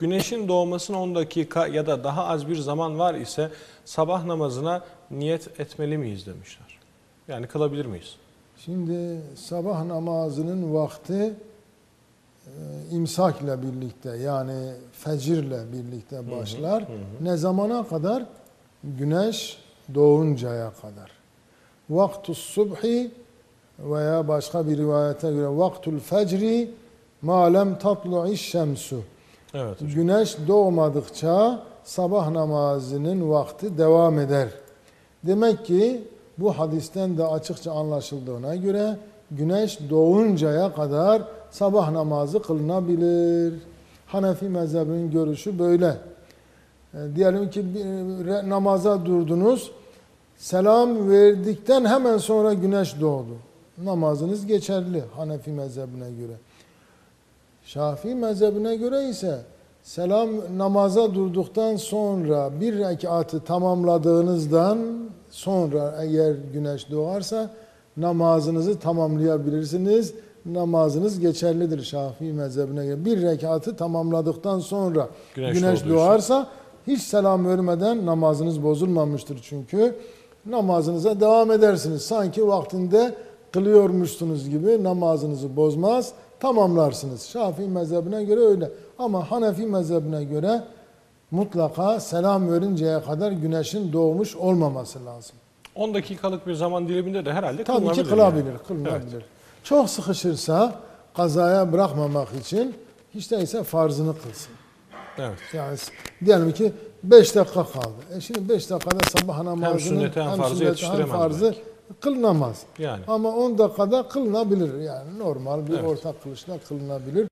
Güneşin doğmasına 10 dakika ya da daha az bir zaman var ise sabah namazına niyet etmeli miyiz demişler. Yani kılabilir miyiz? Şimdi sabah namazının vakti e, imsakla birlikte yani fecirle birlikte başlar. Ne zamana kadar? Güneş doğuncaya kadar. Vaktus subhi veya başka bir rivayete göre vaktul fecri ma lem tatlu'iş şemsu. Evet hocam. Güneş doğmadıkça sabah namazının vakti devam eder. Demek ki bu hadisten de açıkça anlaşıldığına göre güneş doğuncaya kadar sabah namazı kılınabilir. Hanefi mezhebinin görüşü böyle. E, diyelim ki bir namaza durdunuz. Selam verdikten hemen sonra güneş doğdu. Namazınız geçerli Hanefi mezhebine göre. Şafii mezhebine göre ise selam namaza durduktan sonra bir rekatı tamamladığınızdan sonra eğer güneş doğarsa namazınızı tamamlayabilirsiniz. Namazınız geçerlidir Şafii mezhebine göre. Bir rekatı tamamladıktan sonra Güneş güneş, doğarsa hiç selam vermeden namazınız bozulmamıştır çünkü. Namazınıza devam edersiniz. Sanki vaktinde kılıyormuşsunuz gibi namazınızı bozmaz, tamamlarsınız. Şafii mezhebine göre öyle. Ama Hanefi mezhebine göre mutlaka selam verinceye kadar güneşin doğmuş olmaması lazım. 10 dakikalık bir zaman diliminde de herhalde Tabii ki kılabilir, yani. kılınabilir. Çok sıkışırsa kazaya bırakmamak için hiç değilse farzını kılsın. Evet. Yani diyelim ki 5 dakika kaldı. E şimdi 5 dakikada sabah namazının sünneti hem farzı sünneti yetiştiremez farzı belki. Kılınamaz. Yani. Ama 10 dakikada kılınabilir. Yani normal bir Evet. ortak kılışla kılınabilir.